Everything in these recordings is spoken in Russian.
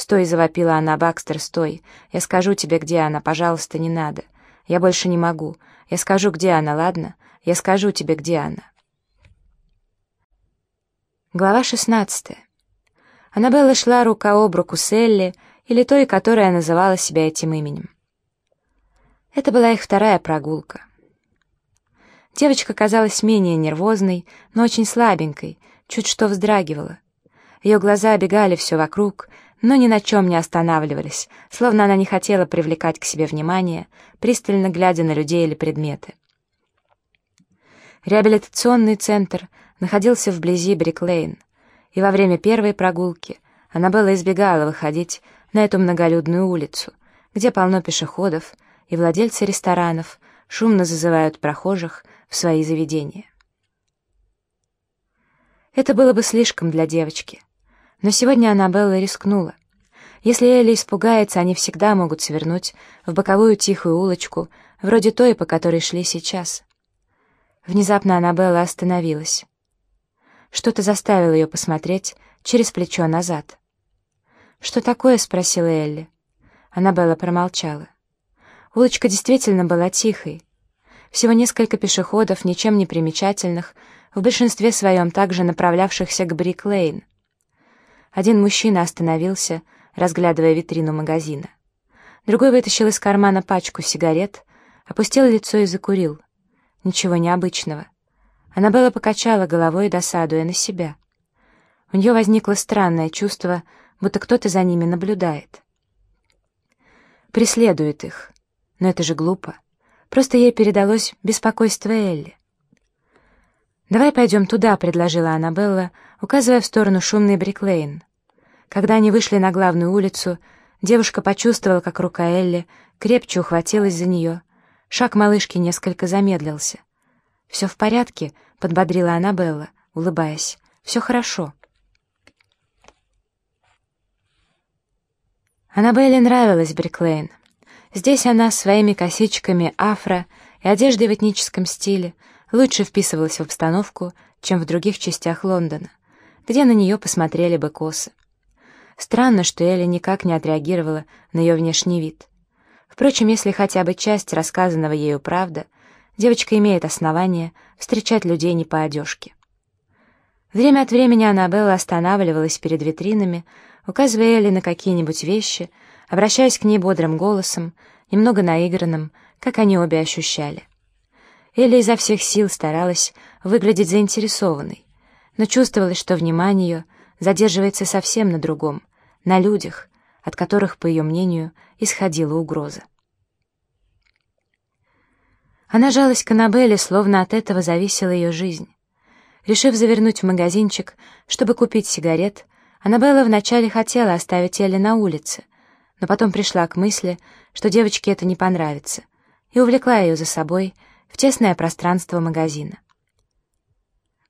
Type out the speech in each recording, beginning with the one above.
«Стой!» — завопила она. «Бакстер, стой! Я скажу тебе, где она. Пожалуйста, не надо. Я больше не могу. Я скажу, где она, ладно? Я скажу тебе, где она». Глава шестнадцатая. Аннабелла шла рука об руку с Элли, или той, которая называла себя этим именем. Это была их вторая прогулка. Девочка казалась менее нервозной, но очень слабенькой, чуть что вздрагивала. Ее глаза обегали все вокруг, но ни на чем не останавливались, словно она не хотела привлекать к себе внимание, пристально глядя на людей или предметы. Реабилитационный центр находился вблизи Бриклейн, и во время первой прогулки Аннабелла избегала выходить на эту многолюдную улицу, где полно пешеходов, и владельцы ресторанов шумно зазывают прохожих в свои заведения. Это было бы слишком для девочки. Но сегодня Аннабелла рискнула. Если Элли испугается, они всегда могут свернуть в боковую тихую улочку, вроде той, по которой шли сейчас. Внезапно Аннабелла остановилась. Что-то заставило ее посмотреть через плечо назад. «Что такое?» — спросила Элли. Аннабелла промолчала. Улочка действительно была тихой. Всего несколько пешеходов, ничем не примечательных, в большинстве своем также направлявшихся к Брик-Лейн. Один мужчина остановился, разглядывая витрину магазина. Другой вытащил из кармана пачку сигарет, опустил лицо и закурил. Ничего необычного. Аннабелла покачала головой, досадуя на себя. У нее возникло странное чувство, будто кто-то за ними наблюдает. Преследует их. Но это же глупо. Просто ей передалось беспокойство Элли. «Давай пойдем туда», — предложила Аннабелла, указывая в сторону шумной Бриклейн. Когда они вышли на главную улицу, девушка почувствовала, как рука Элли крепче ухватилась за нее. Шаг малышки несколько замедлился. «Все в порядке», — подбодрила Аннабелла, улыбаясь. «Все хорошо». Аннабелле нравилась Бриклейн. Здесь она своими косичками афро и одеждой в этническом стиле лучше вписывалась в обстановку, чем в других частях Лондона, где на нее посмотрели бы косы. Странно, что Элли никак не отреагировала на ее внешний вид. Впрочем, если хотя бы часть рассказанного ею правда, девочка имеет основание встречать людей не по одежке. Время от времени Аннабелла останавливалась перед витринами, указывая Элли на какие-нибудь вещи, обращаясь к ней бодрым голосом, немного наигранным, как они обе ощущали. Элли изо всех сил старалась выглядеть заинтересованной, но чувствовалось, что внимание ее задерживается совсем на другом, на людях, от которых, по ее мнению, исходила угроза. Она жалась к Аннабелле, словно от этого зависела ее жизнь. Решив завернуть в магазинчик, чтобы купить сигарет, Аннабелла вначале хотела оставить Элли на улице, но потом пришла к мысли, что девочке это не понравится, и увлекла ее за собой в тесное пространство магазина.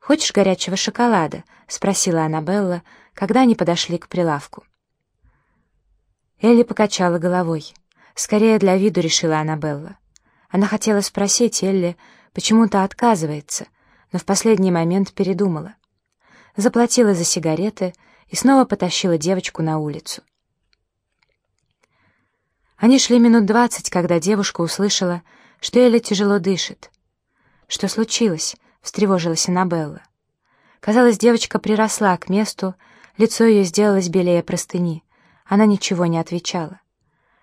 «Хочешь горячего шоколада?» — спросила Аннабелла, когда они подошли к прилавку. Элли покачала головой. Скорее для виду решила Аннабелла. Она хотела спросить Элли, почему-то отказывается, но в последний момент передумала. Заплатила за сигареты и снова потащила девочку на улицу. Они шли минут двадцать, когда девушка услышала, что Элли тяжело дышит. «Что случилось?» — встревожилась Аннабелла. Казалось, девочка приросла к месту, лицо ее сделалось белее простыни. Она ничего не отвечала.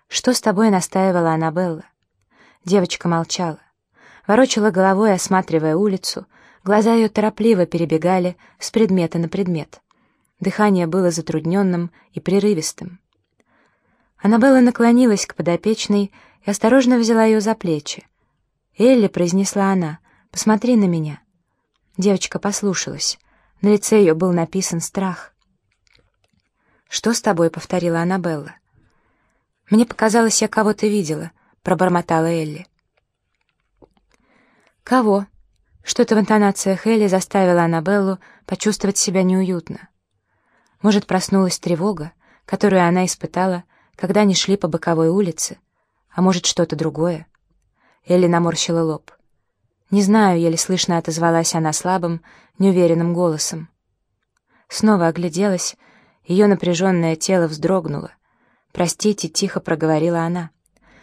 «Что с тобой?» — настаивала Аннабелла. Девочка молчала. Ворочала головой, осматривая улицу. Глаза ее торопливо перебегали с предмета на предмет. Дыхание было затрудненным и прерывистым. Аннабелла наклонилась к подопечной и осторожно взяла ее за плечи. «Элли», — произнесла она, — «посмотри на меня». Девочка послушалась. На лице ее был написан страх. «Что с тобой?» — повторила Аннабелла. «Мне показалось, я кого-то видела», — пробормотала Элли. «Кого?» Что-то в интонациях Элли заставило Аннабеллу почувствовать себя неуютно. Может, проснулась тревога, которую она испытала, когда они шли по боковой улице, а может, что-то другое. Элли наморщила лоб. «Не знаю», — еле слышно отозвалась она слабым, неуверенным голосом. Снова огляделась Ее напряженное тело вздрогнуло. «Простите», — тихо проговорила она.